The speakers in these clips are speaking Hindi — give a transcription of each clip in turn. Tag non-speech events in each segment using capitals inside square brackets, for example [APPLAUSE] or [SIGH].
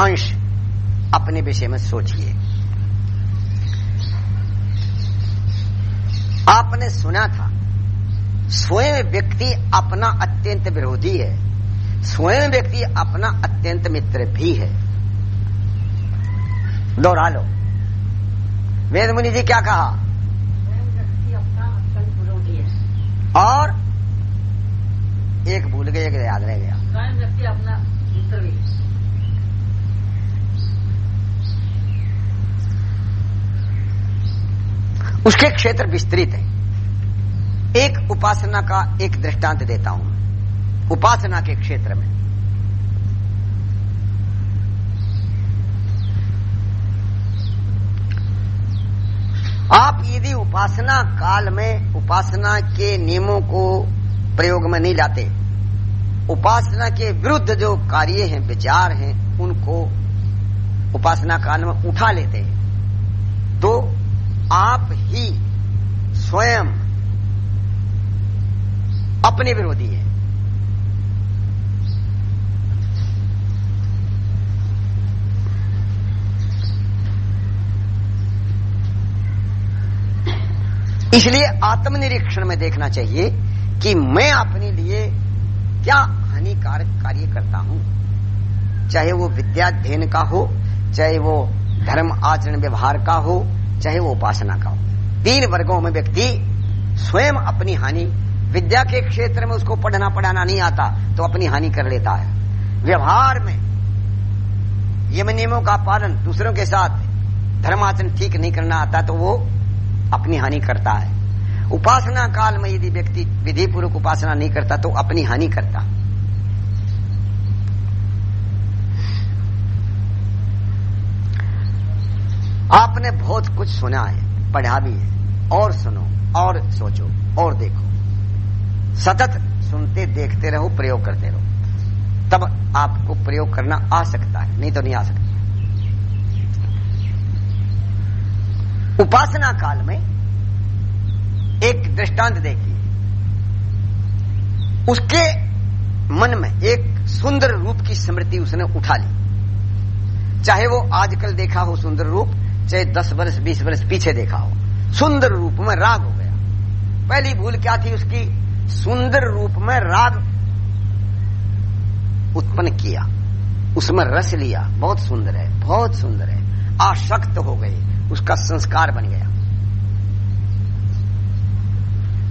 अंश अपने विषय में सोचिए। आपने सुना था, स्वयं व्यक्ति अपना अत्यंत विरोधी है, स्वयं व्यक्ति अपना अत्यंत मित्र भी है। दोहरा लो वेद मुनि जी क्या कहा? और एक भूल गए, एक याद रह गया। स्वयं व्यक्ति अपना मित्र भी उसके क्षेत्र विस्तृत है। एक उपासना का एक दृष्टांत देता हूँ। उपासना के क्षेत्र में। आप यदि उपासना काल में उपासना के नियमों को प्रयोग में नहीं लाते, उपासना के विरुद्ध जो कार्य हैं, विचार हैं, उनको उपासना काल में उठा लेते हैं तो आप ही स्वयं अपने विरोधी हैं। इसलिए आत्मनिरीक्षण में देखना चाहिए कि मैं अपने लिए क्या हानिकारक कार्य करता हूँ। चाहे वो विद्याध्ययन का हो, चाहे वो धर्म आचरण व्यवहार का हो चाहे वो उपासना का हो। तीन वर्गों में व्यक्ति स्वयं अपनी हानि, विद्या के क्षेत्र में उसको पढ़ना पढ़ाना नहीं आता तो अपनी हानि कर लेता है। व्यवहार में यम नियमों का पालन दूसरों के साथ धर्माचरण ठीक नहीं करना आता तो वो अपनी हानि करता है। उपासना काल में यदि व्यक्ति विधि पूर्वक उपासना नहीं करता तो अपनी हानि करता। आपने बहुत कुछ सुना है, पढ़ा भी है, और सुनो, और सोचो, और देखो। सतत सुनते देखते रहो, प्रयोग करते रहो। तब आपको प्रयोग करना आ सकता है, नहीं तो नहीं आ सकता। उपासना काल में एक दृष्टांत देखिए। उसके मन में एक सुंदर रूप की स्मृति उसने उठा ली। चाहे वो आजकल देखा हो सुंदर रूप चाहे दस वर्ष, बीस वर्ष पीछे देखा हो। सुंदर रूप में राग हो गया। पहली भूल क्या थी उसकी? सुंदर रूप में राग उत्पन्न किया, उसमें रस लिया। बहुत सुंदर है, बहुत सुंदर है। आशक्त हो गए, उसका संस्कार बन गया।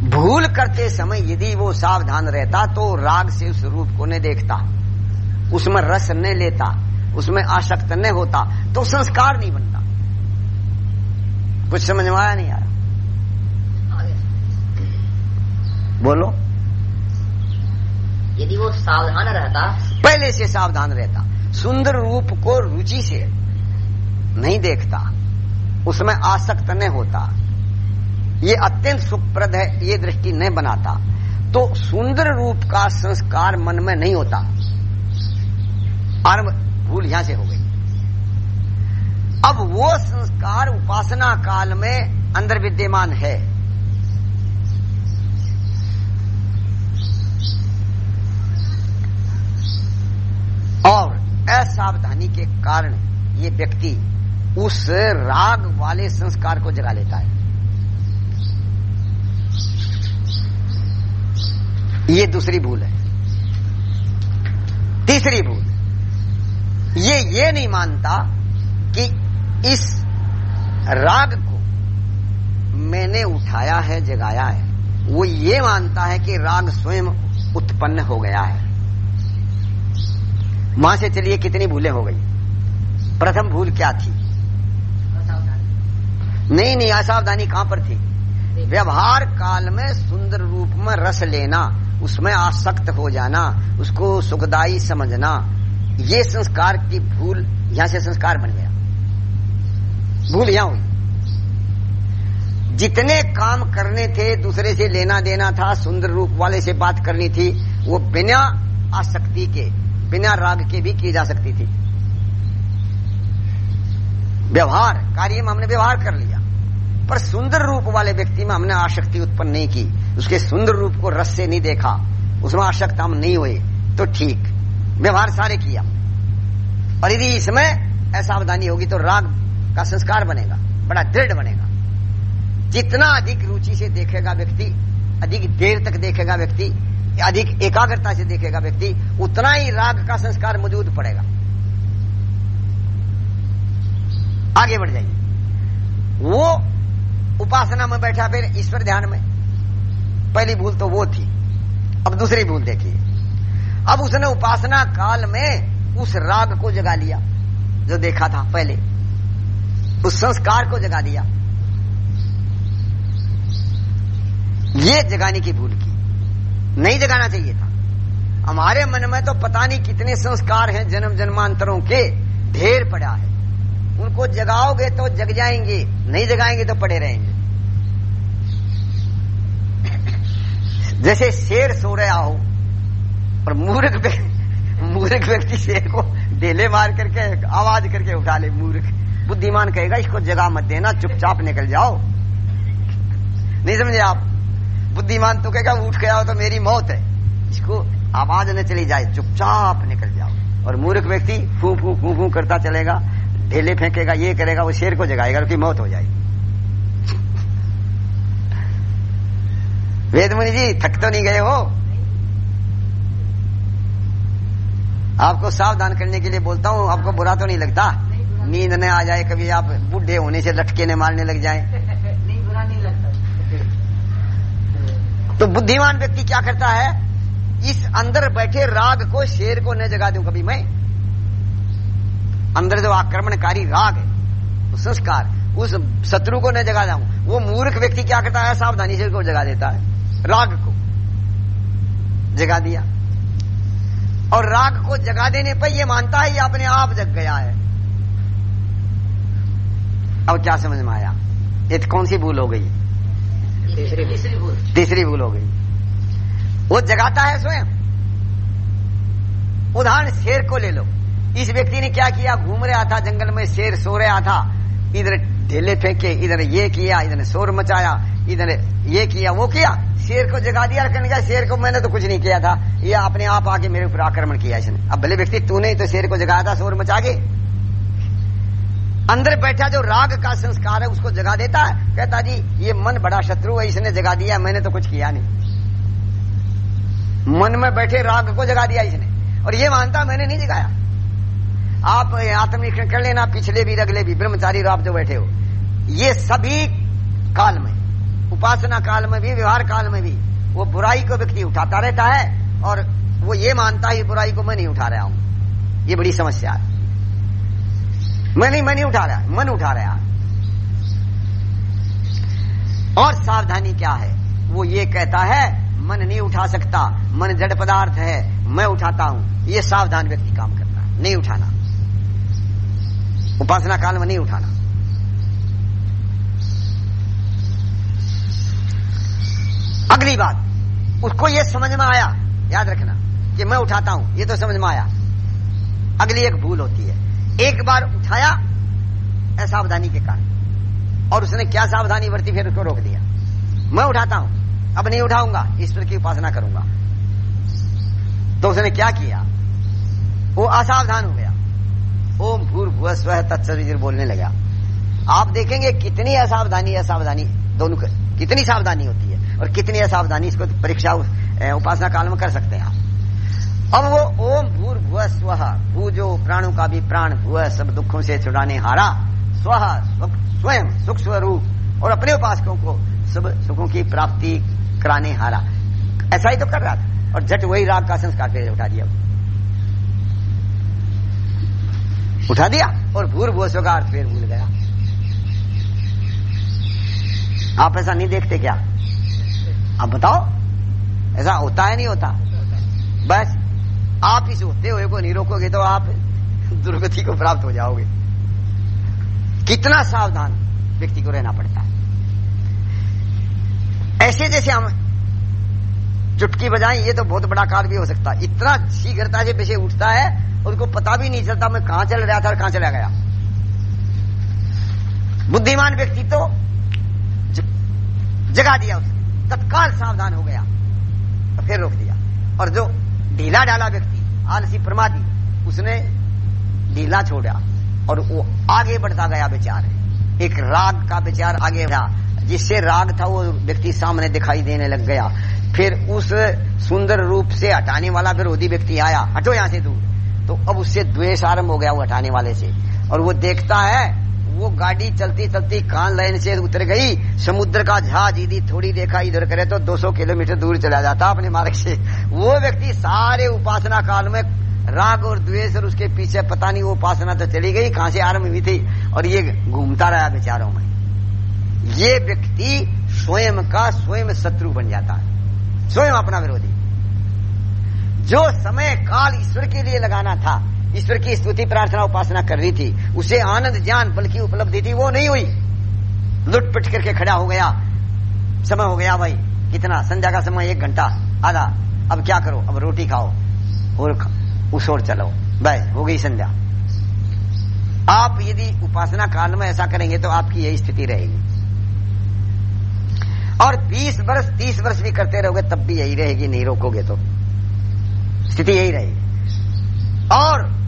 भूल करते समय यदि वो सावधान रहता तो राग से उस रूप को नहीं देखता। उसमें रस नहीं लेता, उसमें आसक्त नहीं होता तो संस्कार नहीं बनता। कुछ समझ में आया नहीं आया बोलो। यदि वो सावधान रहता। पहले से सावधान रहता। सुंदर रूप को रुचि से नहीं देखता। उसमें आसक्त नहीं होता। ये अत्यंत सुखप्रद है ये दृष्टि नहीं बनाता। तो सुंदर रूप का संस्कार मन में नहीं होता। आरंभ भूल यहाँ से हो गई। अब वो संस्कार उपासना काल में अंदर विद्यमान है। और असावधानी के कारण ये व्यक्ति उस राग वाले संस्कार को जगा लेता है। ये दूसरी भूल है। तीसरी भूल, ये ये नहीं मानता कि इस राग को मैंने उठाया है, जगाया है। वो ये मानता है कि राग स्वयं उत्पन्न हो गया है। माँ से चलिए, कितनी भूलें हो गई। प्रथम भूल क्या थी? नहीं नहीं, असावधानी कहाँ पर थी? व्यवहार काल में सुंदर रूप में रस लेना, उसमें आसक्त हो जाना, उसको सुखदायी समझना, ये संस्कार की भूल, यहाँ से संस्कार बन गया। भूल यहाँ हुई जितने काम करने थे, दूसरे से लेना देना था, सुंदर रूप वाले से बात करनी थी, वो बिना आसक्ति के, बिना राग के भी की जा सकती थी। व्यवहार, कार्य में हमने व्यवहार कर लिया। पर सुंदर रूप वाले व्यक्ति में हमने आसक्ति उत्पन्न नहीं की। उसके सुंदर रूप को रस से नहीं देखा। उसमें आसक्त हम नहीं हुए। तो ठीक। व्यवहार सारे किया। और यदि इसमें असावधानी होगी तो राग का संस्कार बनेगा, बड़ा दृढ़ बनेगा। जितना अधिक रुचि से देखेगा व्यक्ति, अधिक देर तक देखेगा व्यक्ति, अधिक एकाग्रता से देखेगा व्यक्ति, उतना ही राग का संस्कार मौजूद पड़ेगा। आगे बढ़ जाइए। वो उपासना में बैठा, फिर ईश्वर ध्यान में। पहली भूल तो वो थी, अब दूसरी भूल देखिए। अब उसने उपासना काल में उस राग को जगा लिया, जो देखा था पहले। उस संस्कार को जगा दिया। ये जगाने की भूल की। नहीं जगाना चाहिए था। हमारे मन में तो पता नहीं कितने संस्कार हैं जन्म जन्मांतरों के। ढेर पड़ा है। उनको जगाओगे तो जग जाएँगे। नहीं जगाएँगे तो पड़े रहेंगे। जैसे शेर सो रहा हो और मूर्ख मूर्ख व्यक्ति शेर को ढेले मार करके आवाज़ करके उठा ले, मूर्ख। बुद्धिमान कहेगा, इसको जगह मत देना, चुपचाप निकल जाओ। नहीं समझे आप? बुद्धिमान तो कहेगा, उठ गया हो तो मेरी मौत है। इसको आवाज़ न चली जाए, चुपचाप निकल जाओ। और मूर्ख व्यक्ति फू फू फू फू करता चलेगा, ढेले फेंकेगा, ये करेगा, वो शेर को जगाएगा, उसकी मौत हो जाएगी। वेदमुनि जी, थक तो नहीं गए हो? आपको सावधान करने के लिए बोलता हूँ, आपको बुरा तो नहीं लगता? नींद न आ जाए कभी आप बुढ़े होने से लटके ने मारने लग जाए। नहीं बुरा नहीं लगता। तो बुद्धिमान व्यक्ति क्या करता है? इस अंदर बैठे राग को शेर को न जगा दू कभी मैं। अंदर जो आक्रमणकारी राग है संस्कार उस शत्रु को न जगा जाऊँ वो मूर्ख व्यक्ति क्या करता है? सावधानी से को जगा देता है। राग को जगा दिया। और राग को जगा देने पर ये मानता है ये अपने आप जग गया है। अब क्या समझ में आया? ये तो कौन सी भूल हो गई? तीसरी तीसरी भूल। तीसरी भूल हो गई। वो जगाता है स्वयं। उदाहरण शेर को ले लो। इस व्यक्ति ने क्या किया? घूम रहा था जंगल में शेर सो रहा था। इधर ढेले फेंके इधर ये किया इधर शोर मचाया इधर ये किया वो किया। शेर को जगा दिया कहने का शेर को मैंने तो कुछ नहीं किया था? ये अपने आप आके मेरे ऊपर आक्रमण किया इसने। अब भले व्यक्ति तूने तो शेर को जगाया था शोर मचा के। अंदर बैठा जो राग का संस्कार है, उसको जगा देता है। कहता, जी, ये मन बड़ा शत्रु है, इसने जगा दिया, मैंने तो कुछ किया नहीं। मन में बैठे राग को जगा दिया इसने। और ये मानता, मैंने नहीं जगाया। आप आत्मनिरीक्षण कर लेना, पिछले भी, अगले भी, ब्रह्मचारी आप जो बैठे हो। ये सभी काल में, उपासना काल में भी, व्यवहार काल में भी, वो बुराई को व्यक्ति उठाता रहता है, और वो ये मानता है बुराई को मैं नहीं उठा रहा हूँ। ये बड़ी समस्या है। मैं नहीं मैं नहीं उठा रहा मन उठा रहा और सावधानी क्या है? वो ये कहता है, मन नहीं उठा सकता, मन जड़ पदार्थ है, मैं उठाता हूँ। ये सावधान व्यक्ति काम करता है, नहीं उठाना। उपासना काल में नहीं उठाना। अगली बात, उसको ये समझ में आया, याद रखना, कि मैं उठाता हूँ, ये तो समझ में आया। अगली एक भूल होती है। एक बार उठाया असावधानी के कारण। और उसने क्या सावधानी बरती, फिर उसको रोक दिया। मैं उठाता हूँ। अब नहीं उठाऊँगा, ईश्वर की उपासना करूँगा। तो उसने क्या किया? वो असावधान हो गया। ओम भूर भुआ स्व तत्सर बोलने लगा। आप देखेंगे कितनी असावधानी असावधानी, दोनों कितनी सावधानी होती है। और कितनी असावधानी इसको परीक्षा, उपासना काल में कर सकते हैं आप। अब वो ओम भूर भुआ स्व। भू जो प्राणों का भी प्राण भुआ सब दुखों से छुड़ाने हारा। स्व स्वयं सुख स्वरूप और अपने उपासकों को सब सुखों की प्राप्ति कराने हारा। ऐसा ही तो कर रहा था। और झट वही राग का संस्कार फिर उठा दिया। उठा दिया और भूर भुआ स्व का अर्थ फिर भूल गया। आप ऐसा नहीं देखते क्या? आप बताओ। ऐसा होता है, नहीं होता? बस। आप इस होते हुए को नहीं रोकोगे तो आप दुर्गति को प्राप्त हो जाओगे। कितना सावधान व्यक्ति को रहना पड़ता है। ऐसे जैसे हम चुटकी बजाएँ, ये तो बहुत बड़ा कार्य भी हो सकता है। इतना शीघ्रता से पीछे उठता है, उनको पता भी नहीं चलता, मैं कहाँ चल रहा था और कहाँ चला गया। बुद्धिमान व्यक्ति तो जगा दिया उसने, तत्काल सावधान हो गया फिर रोक दिया। और जो ढीला डाला व्यक्ति, आलसी प्रमादी, उसने ढीला छोड़ा और वो आगे बढ़ता गया विचार। एक राग का विचार आगे बढ़ा, जिससे राग था वो व्यक्ति सामने दिखाई देने लग गया। फिर उस सुंदर रूप से हटाने वाला विरोधी व्यक्ति आया, हटो यहाँ से दूर। तो अब उससे द्वेष आरंभ हो गया वो हटाने वाले से। और वो देखता है वो गाड़ी चलती चलती कान लाइन से उतर गई, समुद्र का जहाज़ यदि थोड़ी देखा, इधर करे तो 200 किलोमीटर दूर चला जाता अपने मार्ग से। वो व्यक्ति सारे उपासना काल में राग और द्वेष और उसके पीछे पता नहीं वो उपासना तो चली गई, कहाँ से आरंभ हुई थी, और ये घूमता रहा बेचारों में। ये व्यक्ति स्वयं का स्वयं शत्रु बन जाता है। स्वयं अपना विरोधी। जो समय काल ईश्वर के लिए लगाना था ईश्वर की स्तुति, प्रार्थना, उपासना कर रही थी। उसे आनंद, ज्ञान, बल की उपलब्धि थी, वो नहीं हुई। लुट पिट करके खड़ा हो गया। समय हो गया भाई, कितना? संध्या का समय, एक घंटा। आधा। अब क्या करो? अब रोटी खाओ और उस ओर चलो। बस, हो गई संध्या। आप यदि उपासना काल में ऐसा करेंगे तो आपकी यही स्थिति रहेगी। और 20 वर्ष 30 वर्ष भी करते रहोगे, तब भी यही रहेगी, नहीं रोकोगे तो। स्थिति यही रहेगी। और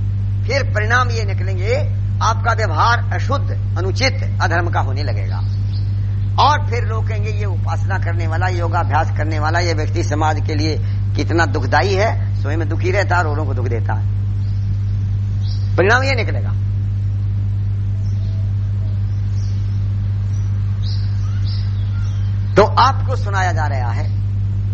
फिर परिणाम ये निकलेंगे, आपका व्यवहार अशुद्ध, अनुचित अधर्म का होने लगेगा। और फिर लोग कहेंगे, ये उपासना करने वाला, योगाभ्यास करने वाला, ये व्यक्ति समाज के लिए कितना दुखदायी है स्वयं में दुखी रहता है और औरों को दुख देता है। परिणाम ये निकलेगा। तो आपको सुनाया जा रहा है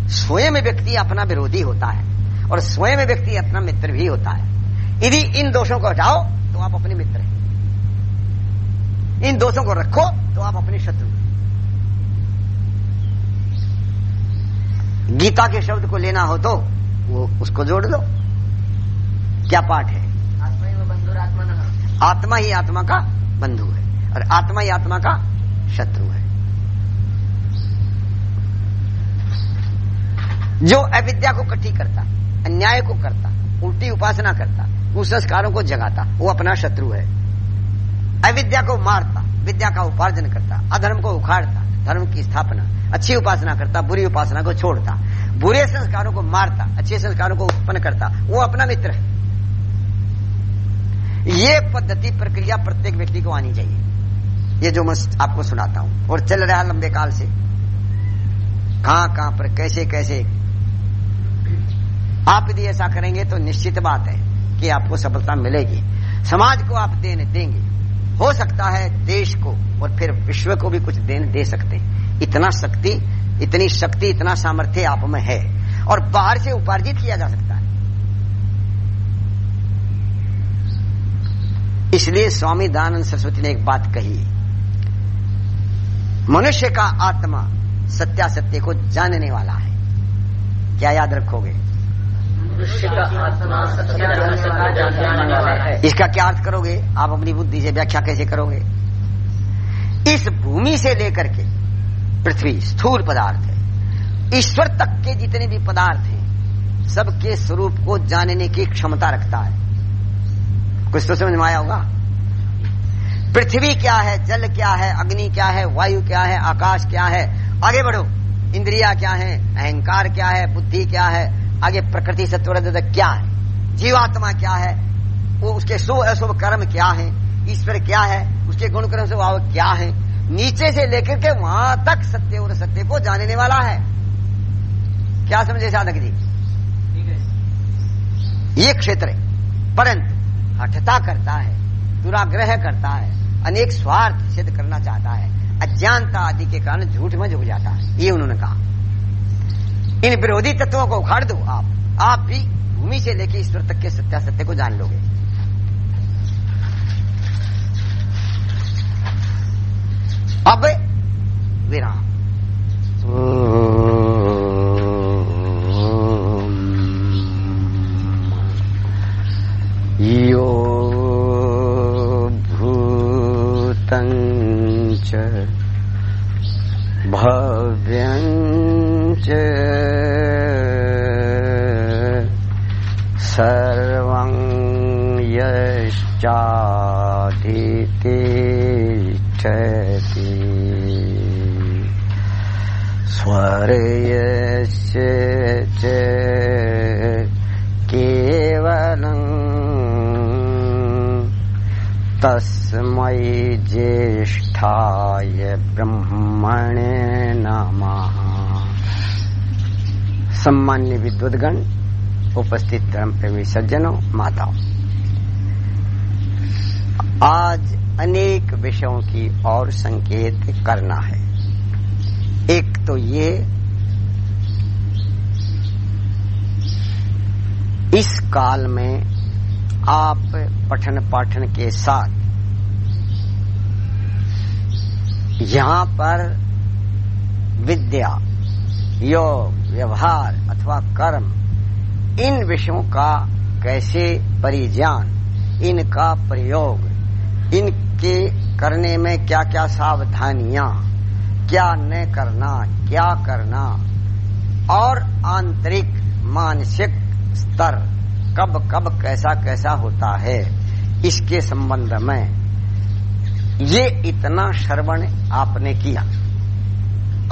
स्वयं व्यक्ति अपना विरोधी होता है और स्वयं व्यक्ति अपना मित्र भी होता है। यदि इन दोषों को हटाओ तो आप अपने मित्र हैं। इन दोषों को रखो तो आप अपने शत्रु गीता के शब्द को लेना हो तो वो उसको जोड़ लो क्या पाठ है? आत्मा ही आत्मा का बंधु है और आत्मा ही आत्मा का शत्रु है। जो अविद्या को कट्ठी करता अन्याय को करता उल्टी उपासना करता उस संस्कारों को जगाता, वो अपना शत्रु है। अविद्या को मारता, विद्या का उपार्जन करता, अधर्म को उखाड़ता, धर्म की स्थापना, अच्छी उपासना करता, बुरी उपासना को छोड़ता, बुरे संस्कारों को मारता, अच्छे संस्कारों को उत्पन्न करता, वो अपना मित्र है। ये पद्धति, प्रक्रिया प्रत्येक व्यक्ति को आनी चाहिए। ये जो मैं आपको सुनाता हूँ, और चल रहा लंबे काल से। कहाँ कहाँ पर, कैसे कैसे? आप यदि ऐसा करेंगे तो निश्चित बात है। कि आपको सफलता मिलेगी। समाज को आप देने देंगे। हो सकता है देश को और फिर विश्व को भी कुछ देने दे सकते। हैं इतना शक्ति, इतनी शक्ति, इतना सामर्थ्य आप में है और बाहर से उपार्जित किया जा सकता है। इसलिए स्वामी दयानंद सरस्वती ने एक बात कही। मनुष्य का आत्मा सत्यासत्य को जानने वाला है। क्या याद रखोगे? इसका क्या अर्थ करोगे? आप अपनी बुद्धि से व्याख्या कैसे करोगे? इस भूमि से लेकर के पृथ्वी स्थूल पदार्थ है। ईश्वर तक के जितने भी पदार्थ हैं, सबके स्वरूप को जानने की क्षमता रखता है। कुछ तो समझ में आया होगा? पृथ्वी क्या है, जल क्या है, अग्नि क्या है, वायु क्या है, आकाश क्या है? आगे बढ़ो। इंद्रिया क्या है, अहंकार क्या है, बुद्धि क्या है आगे प्रकृति सत्व क्या है? जीवात्मा क्या है? वो उसके शुभ अशुभ कर्म क्या है? ईश्वर क्या है? उसके गुण कर्म स्वभाव क्या है? नीचे से लेकर के वहाँ तक सत्य और सत्य को जानने वाला है। क्या समझे साधक जी? ये क्षेत्र परंतु हठता करता है, दुराग्रह करता है, अनेक स्वार्थ सिद्ध करना चाहता है, अज्ञानता आदि के कारण झूठ में झुक जाता है। ये उन्होंने कहा। इन विरोधी तत्वों को उखाड़ दो आप। आप भी भूमि से लेकर ईश्वर तक के सत्यासत्य को जान लोगे। अब विराम। यश्चाधितिष्ठति स्वर्यस्य च केवलम् तस्मै ज्येष्ठाय ब्रह्मणे नमः। सम्मान्य विद्वदगण, उपस्थित धर्म प्रेमी सज्जनों, माताओं। आज अनेक विषयों की और संकेत करना है। एक तो ये, इस काल में आप पठन पाठन के साथ यहाँ पर विद्या, योग, व्यवहार अथवा कर्म, इन विषयों का कैसे परिज्ञान, इनका प्रयोग इनके करने में क्या क्या सावधानियाँ? क्या न करना, क्या करना? और आंतरिक, मानसिक स्तर कब कब कैसा कैसा होता है? इसके संबंध में ये इतना श्रवण आपने किया।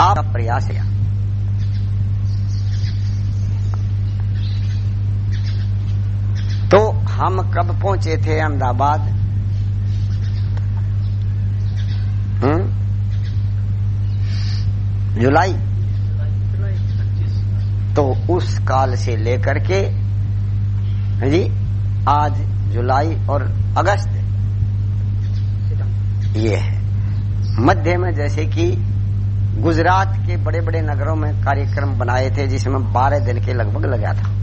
आपका प्रयास किया तो हम कब पहुँचे थे अहमदाबाद? जुलाई। तो उस काल से लेकर के जी, आज जुलाई और अगस्त ये है। मध्य में जैसे कि गुजरात के बड़े बड़े नगरों में कार्यक्रम बनाए थे, जिसमें बारह दिन के लगभग लगा था।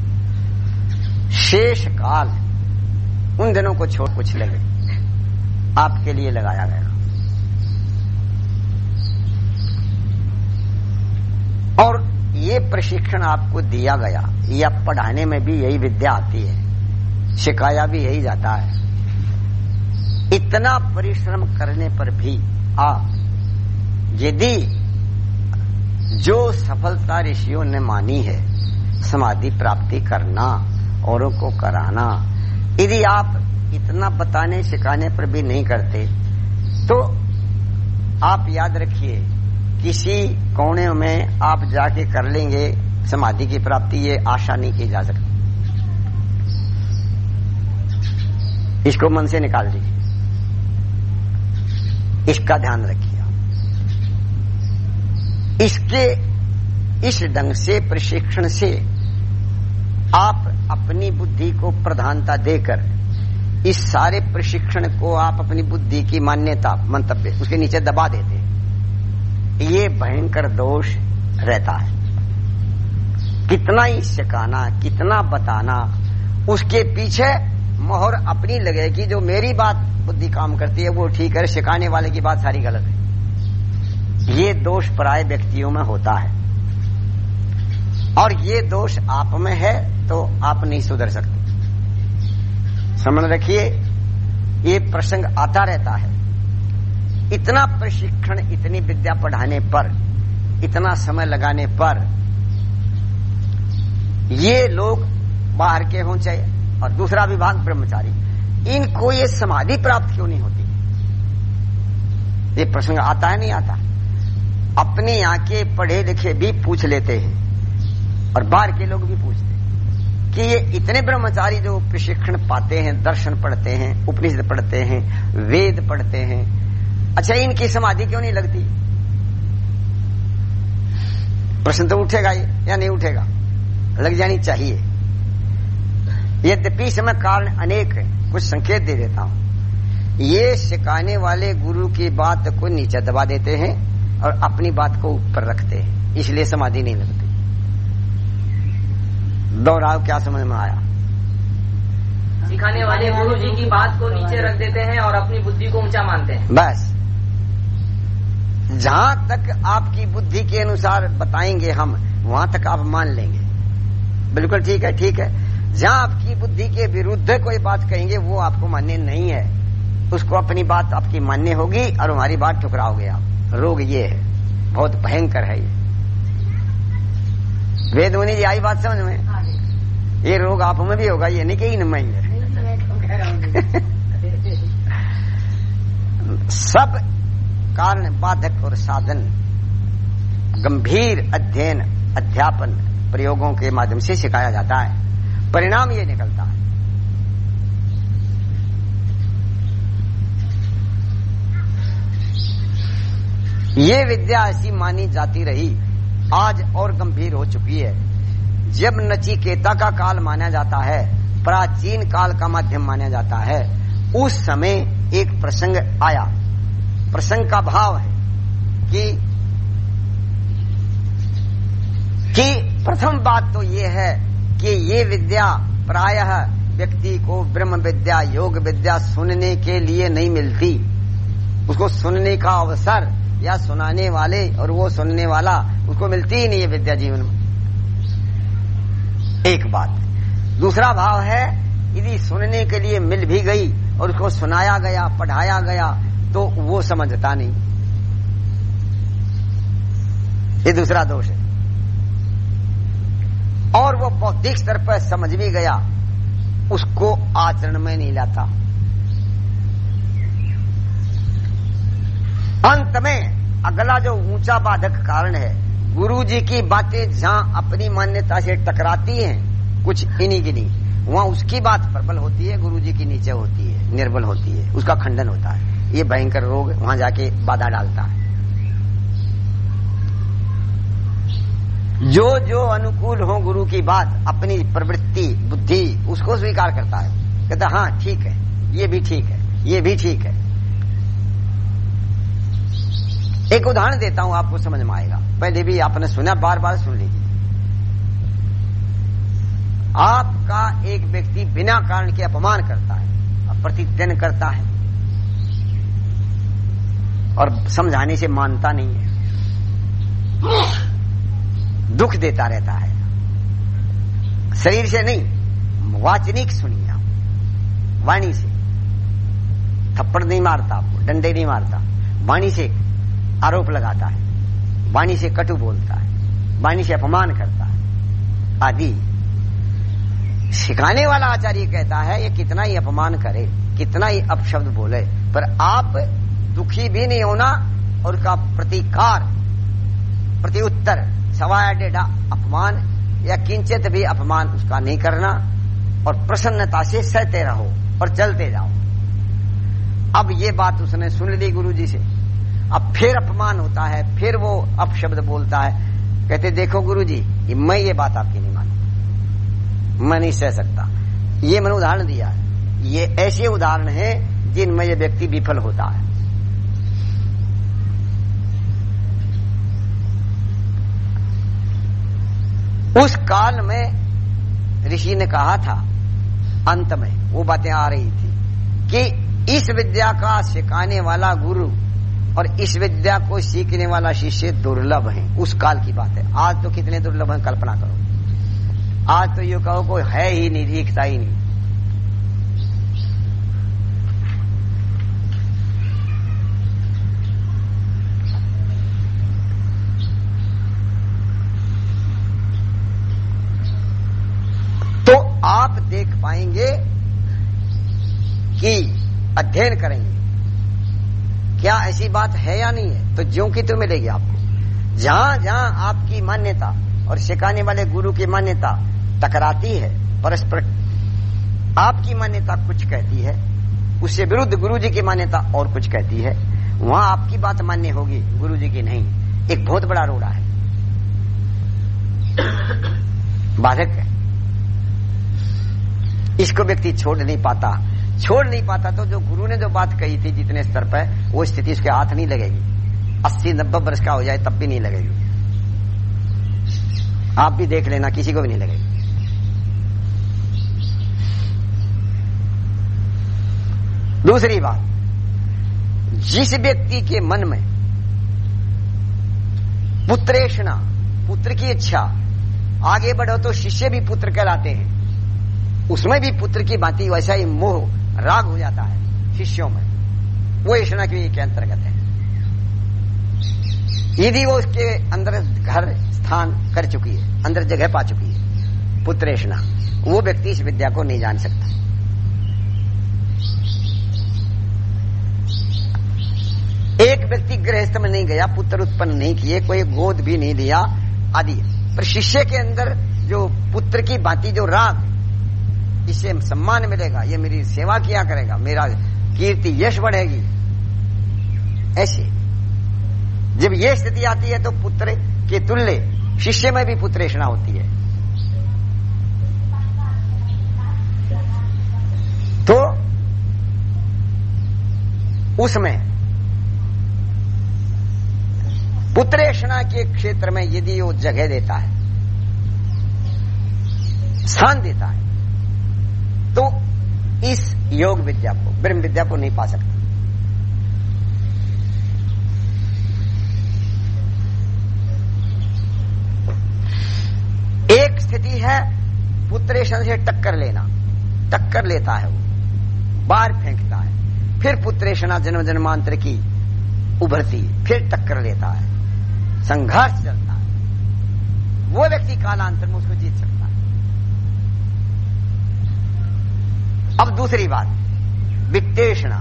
शेष काल उन दिनों को छोड़ कुछ लगे आपके लिए लगाया गया। और ये प्रशिक्षण आपको दिया गया। या पढ़ाने में भी यही विद्या आती है। सिखाया भी यही जाता है। इतना परिश्रम करने पर भी आप, यदि जो सफलता ऋषियों ने मानी है, समाधि प्राप्ति करना, औरों को कराना, यदि आप इतना बताने सिखाने पर भी नहीं करते तो आप याद रखिए किसी कोने में आप जाके कर लेंगे, समाधि की प्राप्ति, ये आशा नहीं की जा सकती। इसको मन से निकाल दीजिए। इसका ध्यान रखिए इसके, इस ढंग से, प्रशिक्षण से आप अपनी बुद्धि को प्रधानता देकर, इस सारे प्रशिक्षण को आप अपनी बुद्धि की मान्यता, मंतव्य, उसके नीचे दबा देते ये भयंकर दोष रहता है। कितना ही सिखाना, कितना बताना, उसके पीछे मोहर अपनी लगेगी। जो मेरी बात बुद्धि काम करती है, वो ठीक है, सिखाने वाले की बात सारी गलत है। ये दोष पराये व्यक्तियों में होता है। और ये दोष आप में है तो आप नहीं सुधर सकते। समझ रखिए, ये प्रसंग आता रहता है। इतना प्रशिक्षण, इतनी विद्या पढ़ाने पर, इतना समय लगाने पर, ये लोग बाहर के हों चाहे, और दूसरा विभाग ब्रह्मचारी। इनको ये समाधि प्राप्त क्यों नहीं होती? ये प्रसंग आता है, नहीं आता? अपने यहाँ के पढ़े लिखे भी पूछ लेते हैं, और बाहर के लोग भी पूछते हैं कि ये इतने ब्रह्मचारी जो प्रशिक्षण पाते हैं, दर्शन पढ़ते हैं, उपनिषद पढ़ते हैं, वेद पढ़ते हैं अच्छा इनकी समाधि क्यों नहीं लगती? प्रश्न तो उठेगा ये या नहीं उठेगा? लग जानी चाहिए। यद्यपि समय कारण अनेक है कुछ संकेत दे देता हूँ। ये सिखाने वाले गुरु की बात को नीचे दबा देते हैं और अपनी बात को ऊपर रखते हैं इसलिए समाधि नहीं लगती। दोहराव क्या समझ में आया? सिखाने वाले गुरु जी की बात को नीचे रख देते हैं और अपनी बुद्धि को ऊँचा मानते हैं। बस। जहाँ तक आपकी बुद्धि के अनुसार बताएँगे हम वहाँ तक आप मान लेंगे। बिल्कुल ठीक है ठीक है। जहाँ आपकी बुद्धि के विरुद्ध कोई बात कहेंगे वो आपको मान्य नहीं है। उसको अपनी बात आपकी मान्य होगी और हमारी बात ठुकराओगे आप। रोग ये है बहुत भयंकर है ये। वेद मुनि जी आई बात समझ में? ये रोग आप में भी होगा ये नहीं कहीं इनमें ही है। सब कारण, बाधक और साधन। गंभीर अध्ययन, अध्यापन प्रयोगों के माध्यम से सिखाया जाता है। परिणाम ये निकलता है। ये विद्या ऐसी मानी जाती रही, आज और गंभीर हो चुकी है। जब नचिकेता का काल माना जाता है, प्राचीन काल का माध्यम माना जाता है, उस समय एक प्रसंग आया। प्रसंग का भाव है कि कि प्रथम बात तो ये है कि ये विद्या प्रायः व्यक्ति को ब्रह्म विद्या, योग विद्या सुनने के लिए नहीं मिलती। उसको सुनने का अवसर या सुनाने वाले और वो सुनने वाला, उसको मिलती ही नहीं है विद्या जीवन में। एक बात। दूसरा भाव है, यदि सुनने के लिए मिल भी गई और उसको सुनाया गया, पढ़ाया गया तो वो समझता नहीं। ये दूसरा दोष है। और वो बौद्धिक स्तर पर समझ भी गया, उसको आचरण में नहीं लाता। अंत में अगला जो ऊँचा बाधक कारण है गुरु जी की बातें जहाँ अपनी मान्यता से टकराती हैं, कुछ इन्हीं गिनी वहाँ उसकी बात प्रबल होती है गुरु जी की नीचे होती है, निर्बल होती है, उसका खंडन होता है। ये भयंकर रोग वहाँ जाके बाधा डालता है। जो जो अनुकूल हो गुरु की बात, अपनी प्रवृत्ति, बुद्धि, उसको स्वीकार करता है। कहता हाँ ठीक है, ये भी ठीक है, ये भी ठीक है। एक उदाहरण देता हूँ, आपको समझ में आएगा। पहले भी आपने सुना बार बार सुन लीजिए। आपका एक व्यक्ति बिना कारण के अपमान करता है प्रतिदिन करता है और समझाने से मानता नहीं है। दुख देता रहता है। शरीर से नहीं, वाचनिक सुनिए आप। वाणी से। थप्पड़ नहीं मारता आपको, डंडे नहीं मारता। वाणी से आरोप लगाता है। वाणी से कटु बोलता है। वाणी से अपमान करता है। आदि। सिखाने वाला आचार्य कहता है, ये कितना ही अपमान करे, कितना ही अपशब्द बोले, पर आप दुखी भी नहीं होना और उसका प्रतिकार प्रत्युत्तर सवाया डेढ़ा अपमान या किंचित भी अपमान उसका नहीं करना और प्रसन्नता से सहते रहो और चलते जाओ। अब ये बात उसने सुन ली गुरु जी से। अब फिर अपमान होता है, फिर वो अपशब्द बोलता है। कहते, देखो गुरु जी मैं ये बात आपकी नहीं मानू मैं नहीं सह सकता। ये मैंने उदाहरण दिया ये ऐसे उदाहरण है जिनमें ये व्यक्ति विफल होता है। उस काल में ऋषि ने कहा था, अंत में वो बातें आ रही थी कि इस विद्या का सिखाने वाला गुरु और इस विद्या को सीखने वाला शिष्य दुर्लभ है। उस काल की बात है। आज तो कितने दुर्लभ है, कल्पना करो। आज तो ये कहो कोई है ही नहीं, दिखता ही नहीं तो आप देख पाएँगे कि अध्ययन करेंगे। क्या ऐसी बात है या नहीं है? तो ज्यो की तो मिलेगी आपको। जहाँ जहाँ आपकी मान्यता और सिखाने वाले गुरु की मान्यता टकराती है, परस्पर आपकी मान्यता कुछ कहती है, उससे विरुद्ध गुरु जी की मान्यता और कुछ कहती है, वहाँ आपकी बात मान्य होगी गुरु जी की नहीं। एक बहुत बड़ा रोड़ा है। बाधक है। इसको व्यक्ति छोड़ नहीं पाता। छोड़ नहीं पाता तो जो गुरु ने जो बात कही थी जितने स्तर पर, वो स्थिति उसके हाथ नहीं लगेगी। अस्सी नब्बे वर्ष का हो जाए तब भी नहीं लगेगी। आप भी देख लेना, किसी को भी नहीं लगेगी। दूसरी बात, जिस व्यक्ति के मन में पुत्रेषणा पुत्र की इच्छा, आगे बढ़ो तो शिष्य भी पुत्र कहलाते हैं। उसमें भी पुत्र की बाती वैसा ही मोह, राग हो जाता है, शिष्यों में। वो ईषणा के अंतर्गत है। यदि वो उसके अंदर घर स्थान कर चुकी है, अंदर जगह पा चुकी है, पुत्र पुत्रेषणा वो व्यक्ति इस विद्या को नहीं जान सकता। एक व्यक्ति गृहस्थ में नहीं गया, पुत्र उत्पन्न नहीं किए, कोई गोद भी नहीं दिया, आदि। पर शिष्य के अंदर जो पुत्र की बाती, जो राग इससे सम्मान मिलेगा, ये मेरी सेवा किया करेगा, मेरा कीर्ति यश बढ़ेगी। ऐसे। जब ये स्थिति आती है तो पुत्र के तुल्य, शिष्य में भी पुत्रेषणा होती है। तो उसमें पुत्रेषणा के क्षेत्र में यदि वो जगह देता है, स्थान देता है इस योग विद्या को, ब्रह्म विद्या को नहीं पा सकता। एक स्थिति है, पुत्रेशन से टक्कर लेना। टक्कर लेता है वो, बाहर फेंकता है। फिर पुत्रेशना जन्म जन्मांतर की उभरती, फिर टक्कर लेता है। संघर्ष चलता है। वो व्यक्ति कालांतर में उसको जीत सकता है अब दूसरी बात वित्तेषणा।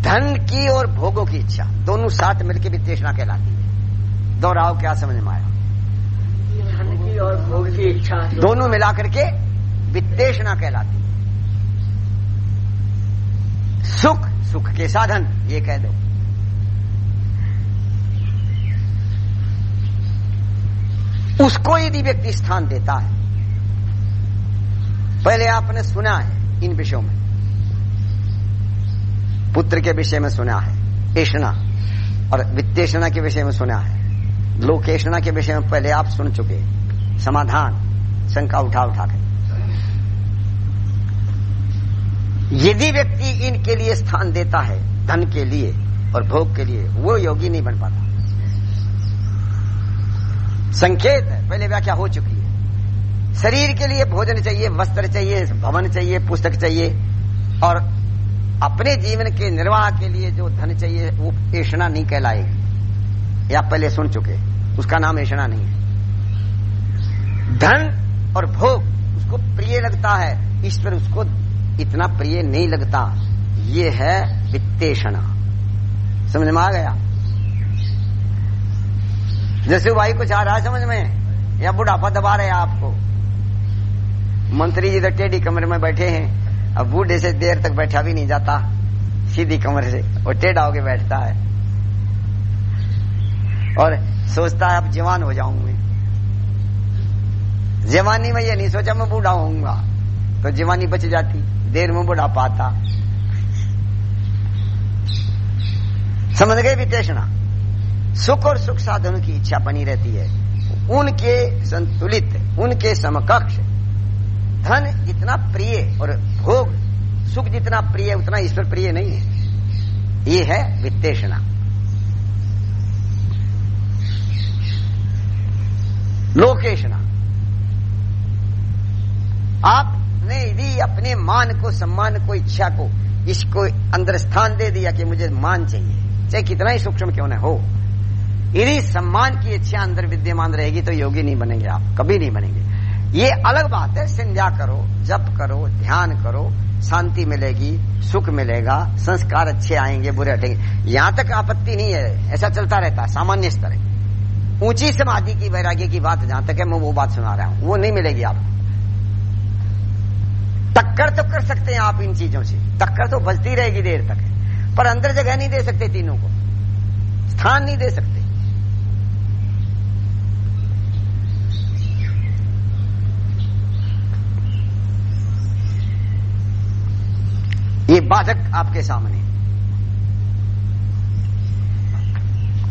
धन की और भोगों की इच्छा दोनों साथ मिलकर वित्तेषणा कहलाती है। दोहराव क्या समझ में आया? धन की और भोग की इच्छा दोनों मिलाकर के वित्तेषणा कहलाती है। सुख सुख के साधन ये कह दो। उसको यदि व्यक्ति स्थान देता है पहले आपने सुना है इन विषयों में। पुत्र के विषय में सुना है, ऐषणा, और वित्तेषणा के विषय में सुना है। लोकेशना के विषय में पहले आप सुन चुके समाधान, शंका उठा उठा कर। यदि व्यक्ति इनके लिए स्थान देता है, धन के लिए और भोग के लिए, वो योगी नहीं बन पाता। संकेत पहले व्याख्या हो चुकी है। शरीर के लिए भोजन चाहिए, वस्त्र चाहिए, भवन चाहिए, पुस्तक चाहिए। और अपने जीवन के निर्वाह के लिए जो धन चाहिए, वो ऐषणा नहीं कहलाएगी। या पहले सुन चुके उसका नाम ऐषणा नहीं है। धन और भोग, उसको प्रिय लगता है। ईश्वर उसको इतना प्रिय नहीं लगता। ये है वित्तेषणा। समझ में आ गया? जैसे भाई कुछ आ रहा है समझ में? या बुढ़ापा दबा रहे आपको? मंत्री जी तो टेढ़ी कमरे में बैठे हैं। अब बूढ़े से देर तक बैठा भी नहीं जाता। सीधी कमर से। और टेढ़ा होके बैठता है। और सोचता है, अब जवान हो जाऊँ मैं जवानी में ये नहीं सोचा, मैं बूढ़ा होऊँगा। तो जवानी बच जाती। देर में बुढ़ा पाता। समझ गए वितेषणा? सुख और सुख साधन की इच्छा बनी रहती है। उनके संतुलित, उनके समकक्ष धन जितना प्रिय और भोग, सुख जितना प्रिय, उतना ईश्वर प्रिय नहीं है। ये है वित्तेषणा। लोकेशना आपने यदि अपने मान को, सम्मान को, इच्छा को, इसको अंदर स्थान दे दिया कि मुझे मान चाहिए, चाहे कितना ही सूक्ष्म क्यों न हो, यदि सम्मान की इच्छा अंदर विद्यमान रहेगी तो योगी नहीं बनेंगे आप, कभी नहीं बनेंगे। ये अलग बात है। संध्या करो, जप करो, ध्यान करो, शांति मिलेगी, सुख मिलेगा, संस्कार अच्छे आएँगे, बुरे हटेंगे। यहाँ तक आपत्ति नहीं है, ऐसा चलता रहता है, सामान्य स्तर है। ऊँची समाधि की, वैराग्य की बात जहाँ तक है, मैं वो बात सुना रहा हूँ। वो नहीं मिलेगी आपको टक्कर तो कर सकते हैं आप इन चीज़ों से। टक्कर तो बजती रहेगी देर तक। पर अंदर जगह नहीं दे सकते तीनों को। स्थान नहीं दे सकते। ये बाधक आपके सामने।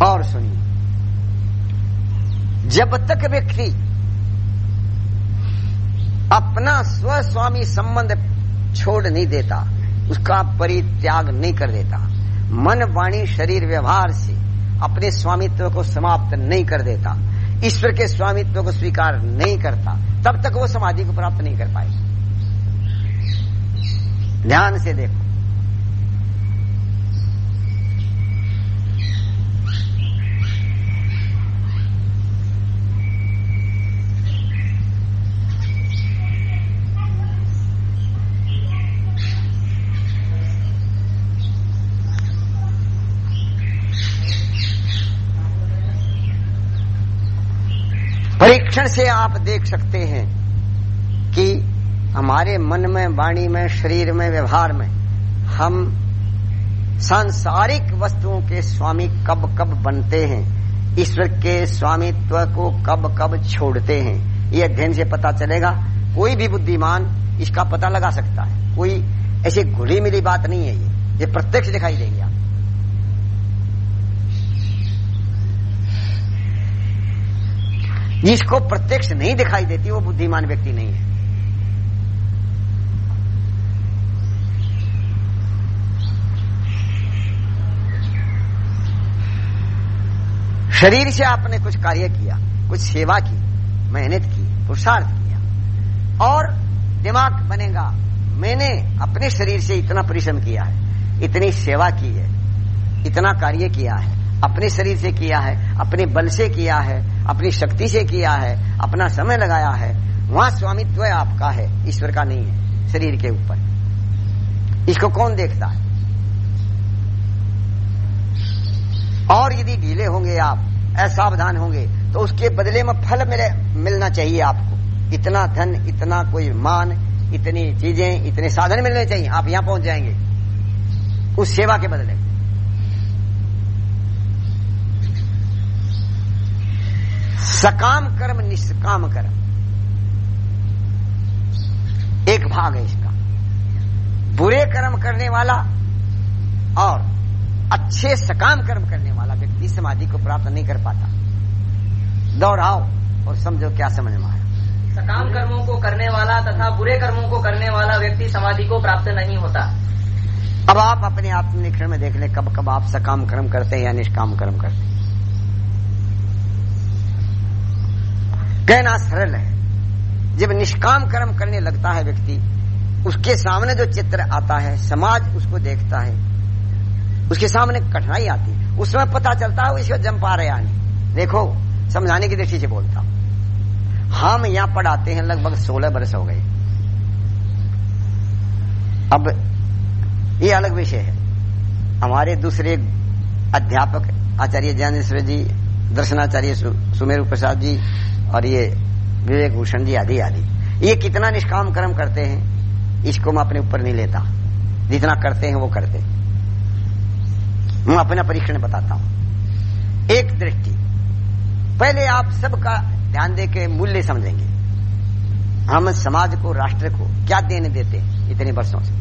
और सुनिए। जब तक व्यक्ति अपना स्वस्वामी संबंध छोड़ नहीं देता, उसका परित्याग नहीं कर देता, मन वाणी शरीर व्यवहार से अपने स्वामित्व को समाप्त नहीं कर देता, ईश्वर के स्वामित्व को स्वीकार नहीं करता, तब तक वो समाधि को प्राप्त नहीं कर पाए ध्यान से देखो। परीक्षण से आप देख सकते हैं कि हमारे मन में, वाणी में, शरीर में, व्यवहार में, हम सांसारिक वस्तुओं के स्वामी कब कब बनते हैं, ईश्वर के स्वामित्व को कब कब छोड़ते हैं, ये अध्ययन से पता चलेगा। कोई भी बुद्धिमान इसका पता लगा सकता है। कोई ऐसी घुली मिली बात नहीं है ये ये प्रत्यक्ष दिखाई देगी आप। जिसको प्रत्यक्ष नहीं दिखाई देती, वो बुद्धिमान व्यक्ति नहीं है। शरीर से आपने कुछ कार्य किया, कुछ सेवा की, मेहनत की, पुरुषार्थ किया। और दिमाग बनेगा, मैंने अपने शरीर से इतना परिश्रम किया है, इतनी सेवा की है, इतना कार्य किया है, अपने शरीर से किया है, अपने बल से किया है, अपनी शक्ति से किया है, अपना समय लगाया है, वहाँ स्वामित्व आपका है, ईश्वर का नहीं है, शरीर के ऊपर। इसको कौन देखता है? और यदि ढीले होंगे आप, असावधान होंगे तो उसके बदले में फल मिले, मिलना चाहिए आपको। इतना धन, इतना कोई मान, इतनी चीज़ें, इतने साधन मिलने चाहिए, आप यहाँ पहुँच जाएँगे। उस सेवा के बदले। सकाम कर्म, निष्काम कर्म। एक भाग है इसका। बुरे कर्म करने वाला और अच्छे सकाम कर्म करने वाला व्यक्ति समाधि को प्राप्त नहीं कर पाता। दोहराओ और समझो क्या समझ में आया। सकाम कर्मों को करने वाला तथा बुरे कर्मों को करने वाला व्यक्ति समाधि को प्राप्त नहीं होता। अब आप अपने आत्मनिरीक्षण में देख ले कब कब आप सकाम कर्म करते हैं या निष्काम कर्म करते हैं। कहना सरल है जब निष्काम कर्म करने लगता है व्यक्ति उसके सामने जो चित्र आता है समाज उसको देखता है उसके सामने कठिनाई आती है। उसमें पता चलता है इसको जम पा रहे नहीं। देखो, समझाने की दृष्टि से बोलता हूँ। हम यहाँ पढ़ाते हैं, लगभग सोलह वर्ष हो गए। अब ये अलग विषय है। हमारे दूसरे अध्यापक आचार्य ज्ञानेश्वर जी, दर्शनाचार्य सुमेरु प्रसाद जी और ये विवेक भूषण जी, आदि आदि। ये कितना निष्काम कर्म करते हैं, इसको मैं अपने ऊपर नहीं लेता। जितना करते हैं, वो करते मैं अपना परीक्षण बताता हूँ। एक दृष्टि। पहले आप सबका ध्यान दे के मूल्य समझेंगे। हम समाज को, राष्ट्र को क्या देने देते हैं इतने वर्षों से?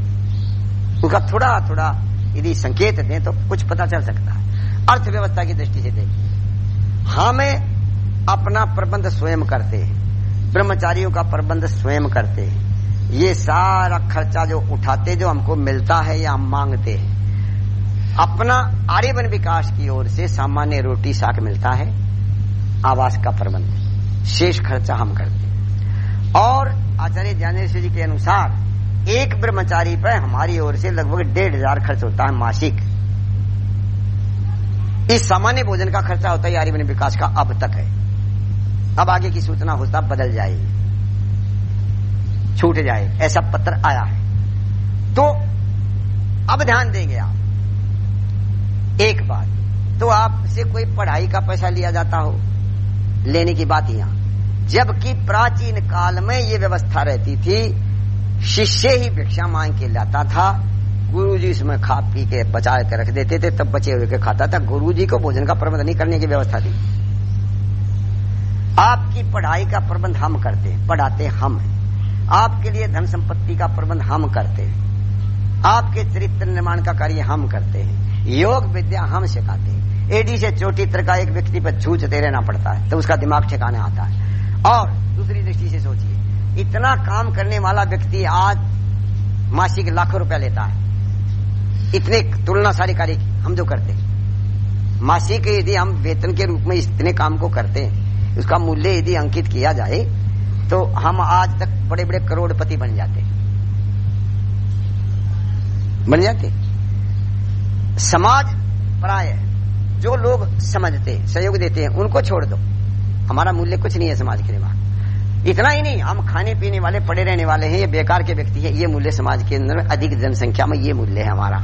उनका थोड़ा थोड़ा यदि संकेत दें तो कुछ पता चल सकता है। अर्थव्यवस्था की दृष्टि से देखिए। हमें अपना प्रबंध स्वयं करते हैं। ब्रह्मचारियों का प्रबंध स्वयं करते हैं। ये सारा खर्चा जो उठाते जो हमको मिलता है या हम मांगते हैं अपना आर्यवन विकास की ओर से सामान्य रोटी साग मिलता है, आवास का प्रबंध, शेष खर्चा हम करते हैं। और आचार्य ज्ञानेश्वर जी के अनुसार, एक ब्रह्मचारी पर हमारी ओर से लगभग डेढ़ हज़ार खर्च होता है मासिक। इस सामान्य भोजन का खर्चा होता है आर्यवन विकास का अब तक है। अब आगे की सूचना होता बदल जाएगी। छूट जाए ऐसा पत्र आया है। तो अब ध्यान देंगे आप। एक बात तो आपसे कोई पढ़ाई का पैसा लिया जाता हो? लेने की बात यहाँ। जबकि प्राचीन काल में ये व्यवस्था रहती थी, शिष्य ही भिक्षा मांग के लाता था गुरु जी इसमें खा पी के बचा के रख देते थे, तब बचे हुए के खाता था। गुरु जी को भोजन का प्रबंध नहीं करने की व्यवस्था थी। आपकी पढ़ाई का प्रबंध हम करते हैं, पढ़ाते हम हैं। आपके लिए धन संपत्ति का प्रबंध हम करते हैं। आपके चरित्र निर्माण का कार्य हम करते हैं। योग विद्या हम सिखाते हैं। एडी से चोटी तक का एक व्यक्ति पर जूझते रहना पड़ता है तो उसका दिमाग ठिकाने आता है। और दूसरी दृष्टि से सोचिए, इतना काम करने वाला व्यक्ति आज मासिक लाखों रुपया लेता है। इतने तुलना सारी कार्य हम जो करते हैं। मासिक यदि हम वेतन के रूप में इतने काम को करते हैं, उसका मूल्य यदि अंकित किया जाए तो हम आज तक बड़े बड़े करोड़पति बन जाते बन जाते समाज प्राय जो लोग समझते, सहयोग देते हैं, उनको छोड़ दो। हमारा मूल्य कुछ नहीं है समाज के लिए इतना ही नहीं, हम खाने पीने वाले, पड़े रहने वाले हैं, ये बेकार के व्यक्ति है, ये मूल्य समाज के अंदर अधिक जनसंख्या में ये मूल्य है हमारा।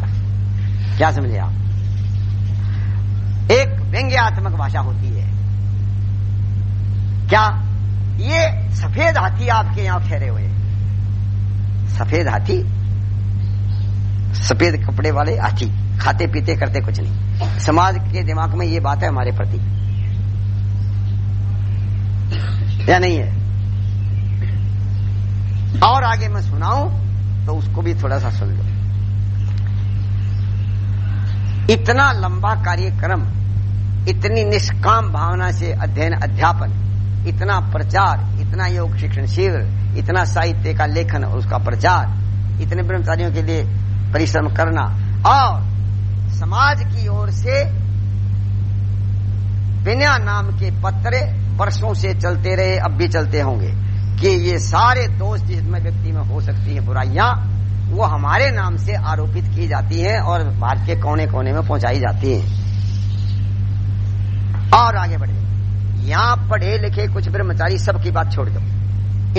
क्या समझे आप? एक व्यंग्यात्मक भाषा होती है। क्या ये सफ़ेद हाथी आपके यहाँ ठहरे हुए सफ़ेद हाथी सफ़ेद कपड़े वाले हाथी। खाते पीते करते कुछ नहीं। समाज के दिमाग में ये बात है हमारे प्रति। या नहीं है? और आगे मैं सुनाऊं तो उसको भी थोड़ा सा सुन लो। इतना लंबा कार्यक्रम, इतनी निष्काम भावना से अध्ययन, अध्यापन, इतना प्रचार, इतना योग शिक्षण शिविर, इतना साहित्य का लेखन और उसका प्रचार, इतने ब्रह्मचारियों के लिए परिश्रम करना और समाज की ओर से बिना नाम के पत्र वर्षों से चलते रहे, अब भी चलते होंगे। कि ये सारे दोष जिसमें व्यक्ति में हो सकती है, बुराइयाँ, वो हमारे नाम से आरोपित की जाती है और भारत के कोने कोने में पहुंचाई जाती है। और आगे बढ़े यहाँ पढ़े लिखे कुछ ब्रह्मचारी सबकी बात छोड़ दो।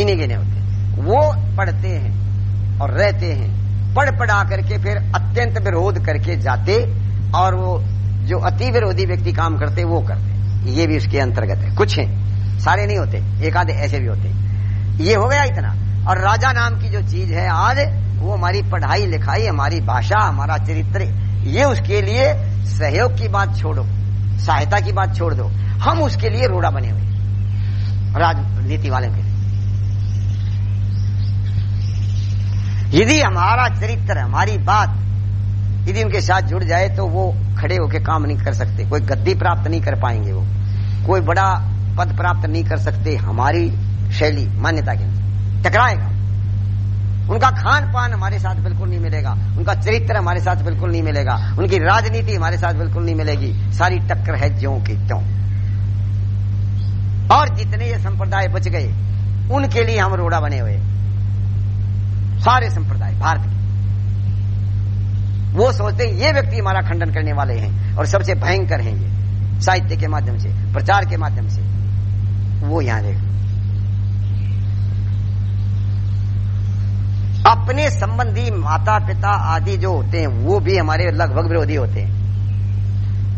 इन्हीं गिने होते वो पढ़ते हैं और रहते हैं। पढ़ पढ़ा करके फिर अत्यंत विरोध करके जाते और वो जो अति विरोधी व्यक्ति काम करते, वो करते। ये भी उसके अंतर्गत है। कुछ है। सारे नहीं होते। एक आधे ऐसे भी होते। ये हो गया इतना। और राजा नाम की जो चीज़ है आज, वो हमारी पढ़ाई, लिखाई, हमारी भाषा, हमारा चरित्र, ये उसके लिए सहयोग की बात छोड़ो सहायता की बात छोड़ दो। हम उसके लिए रोड़ा बने हुए राजनीति वाले के यदि हमारा चरित्र, हमारी बात यदि उनके साथ जुड़ जाए तो वो खड़े होकर काम नहीं कर सकते। कोई गद्दी प्राप्त नहीं कर पाएँगे वो। कोई बड़ा पद प्राप्त नहीं कर सकते। हमारी शैली, मान्यता के टकराएगा। उनका खान पान हमारे साथ बिल्कुल नहीं मिलेगा। उनका चरित्र हमारे साथ बिल्कुल नहीं मिलेगा। उनकी राजनीति हमारे साथ बिल्कुल नहीं मिलेगी। सारी टक्कर है ज्यो की त्यों। और जितने ये संप्रदाय बच गए, उनके लिए हम रोड़ा बने हुए सारे संप्रदाय, भारत के। वो सोचते हैं, ये व्यक्ति हमारा खंडन करने वाले हैं और सबसे भयंकर हैं ये, साहित्य के माध्यम से, प्रचार के माध्यम से। वो यहाँ देख अपने संबंधी माता पिता आदि जो होते हैं, वो भी हमारे लगभग विरोधी होते हैं।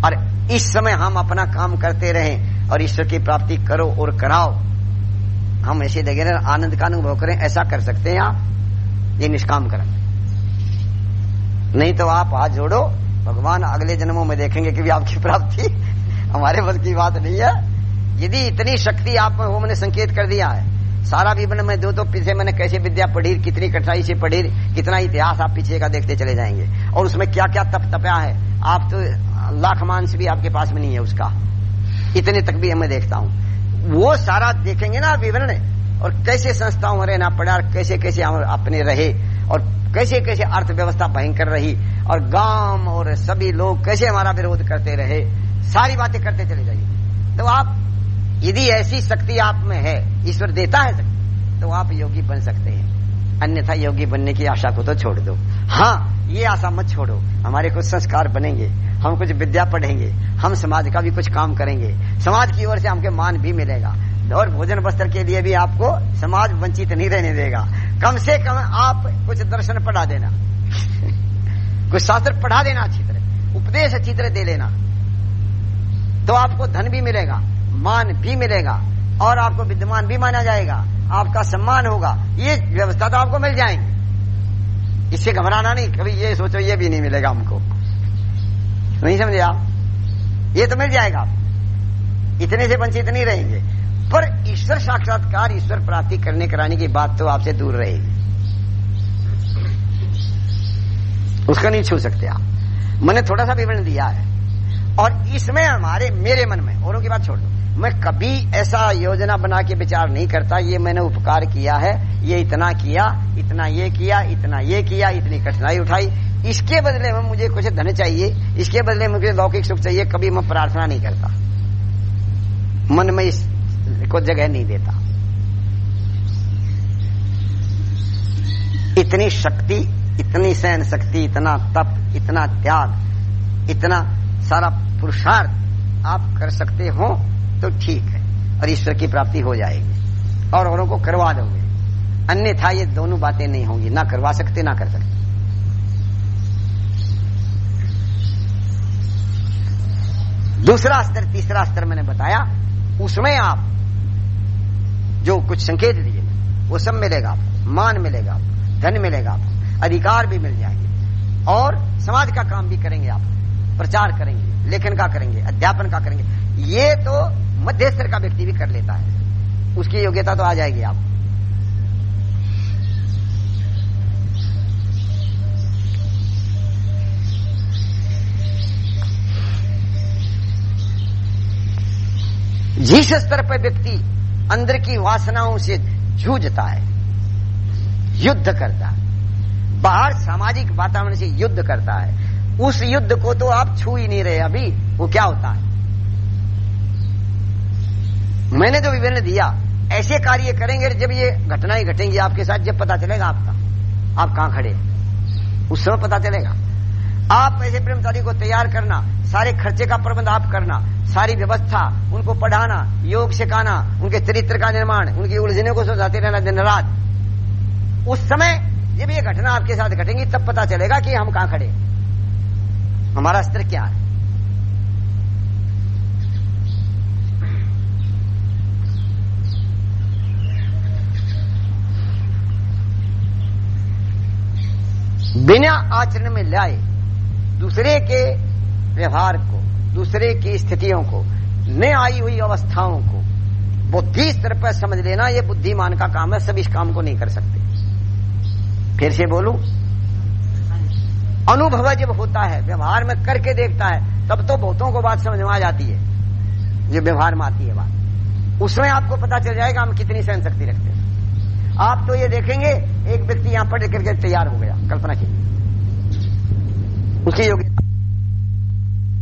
और इस समय हम अपना काम करते रहें और ईश्वर की प्राप्ति करो और कराओ। हम ऐसे देखे, आनंद का अनुभव करें, ऐसा कर सकते हैं आप। ये निष्काम करें। नहीं तो आप हाथ जोड़ो, भगवान अगले जन्मों में देखेंगे कि भी आपकी प्राप्ति [LAUGHS] हमारे बस की बात नहीं है। यदि इतनी शक्ति आप में हो, मैंने संकेत कर दिया है। सारा विवरण में दो तो पीछे मैंने कैसे विद्या पढ़ी, कितनी कठिनाई से पढ़ी, कितना इतिहास आप पीछे का देखते चले जाएँगे। और उसमें क्या क्या तप तपाया है, आप तो लाख मांस भी आपके पास में नहीं है उसका। इतने तक भी मैं देखता हूँ। वो सारा देखेंगे ना विवरण और कैसे संस्थाओं में रहना पड़ा और कैसे कैसे हम अपने रहे और कैसे कैसे अर्थव्यवस्था भयंकर रही और गाँव और सभी लोग कैसे हमारा विरोध करते रहे, सारी बातें करते चले जाइए। तो आप, यदि ऐसी शक्ति आप में है, ईश्वर देता है शक्ति तो आप योगी बन सकते हैं। अन्यथा योगी बनने की आशा को तो छोड़ दो। हाँ ये आशा मत छोड़ो। हमारे कुछ संस्कार बनेंगे, हम कुछ विद्या पढ़ेंगे, हम समाज का भी कुछ काम करेंगे। समाज की ओर से हमके मान भी मिलेगा। और भोजन वस्त्र के लिए भी आपको समाज वंचित नहीं रहने देगा। कम से कम आप कुछ दर्शन पढ़ा देना। कुछ शास्त्र पढ़ा देना अच्छी तरह। उपदेश अच्छी तरह दे लेना। तो आपको धन भी मिलेगा, मान भी मिलेगा, और आपको विद्यमान भी माना जाएगा। आपका सम्मान होगा। ये व्यवस्था तो आपको मिल जाएँगे। इससे घबराना नहीं, कभी ये सोचो, ये भी नहीं मिलेगा हमको। नहीं समझे आप? ये तो मिल जाएगा। इतने से वंचित नहीं रहेंगे। पर ईश्वर साक्षात्कार, ईश्वर प्राप्ति करने कराने की बात तो आपसे दूर रहेगी। उसका नहीं छू सकते आप। मैंने थोड़ा सा विवरण दिया है। और इसमें हमारे, मेरे मन में, औरों की बात छोड़ दो। मैं कभी ऐसा योजना बना के विचार नहीं करता, ये मैंने उपकार किया है, ये इतना किया, इतना ये किया, इतना ये किया, इतनी कठिनाई उठाई। इसके बदले में मुझे कुछ धन चाहिए, इसके बदले में मुझे लौकिक सुख चाहिए, कभी मैं प्रार्थना नहीं करता। मन में इस को जगह नहीं देता। इतनी शक्ति, इतनी सहन शक्ति, इतना तप, इतना त्याग, इतना सारा पुरुषार्थ आप कर सकते हो तो ठीक है और ईश्वर की प्राप्ति हो जाएगी। और औरों को करवा दोगे। अन्यथा ये दोनों बातें नहीं होंगी। ना करवा सकते, ना कर सकते। दूसरा स्तर, तीसरा स्तर मैंने बताया, उसमें आप जो कुछ संकेत दिए, वो सब मिलेगा आपको, मान मिलेगा आपको, धन मिलेगा आपको, अधिकार भी मिल जाएँगे। और समाज का काम भी करेंगे आप, प्रचार करेंगे, लेखन का करेंगे, अध्यापन का करेंगे। ये तो मध्य स्तर का व्यक्ति भी कर लेता है। उसकी योग्यता तो आ जाएगी आप। जिस स्तर पर व्यक्ति अंदर की वासनाओं से जूझता है, युद्ध करता है, बाहर सामाजिक वातावरण से युद्ध करता है। उस युद्ध को तो आप छू ही नहीं रहे, अभी वो क्या होता है? मैंने जो विवरण दिया, ऐसे कार्य करेंगे जब ये घटनाएँ घटेंगी, आपके साथ जब पता चलेगा आपका, आप कहाँ खड़े उस समय पता चलेगा। आप ऐसे ब्रह्मचारी को तैयार करना, सारे खर्चे का प्रबंध आप करना, सारी व्यवस्था, उनको पढ़ाना, योग सिखाना, उनके चरित्र का निर्माण, उनकी उलझने को सुलझाते रहना, दिन रात। उस समय जब ये घटना आपके साथ घटेंगी, तब पता चलेगा कि हम कहाँ खड़े हमारा स्तर क्या है? बिना आचरण में लाए दूसरे के व्यवहार को, दूसरे की स्थितियों को, न आई हुई अवस्थाओं को, बुद्धि स्तर पर समझ लेना, ये बुद्धिमान का काम है, सब इस काम को नहीं कर सकते। फिर से बोलू, अनुभव जब होता है, व्यवहार में करके देखता है, तब तो बहुतों को बात समझ में आ जाती है। जो व्यवहार में आती है बात। उसमें आपको पता चल जाएगा हम कितनी सहन शक्ति रखते हैं। आप तो ये देखेंगे, एक व्यक्ति यहाँ पढ़ करके तैयार हो गया, कल्पना कीजिए। उसकी योग्य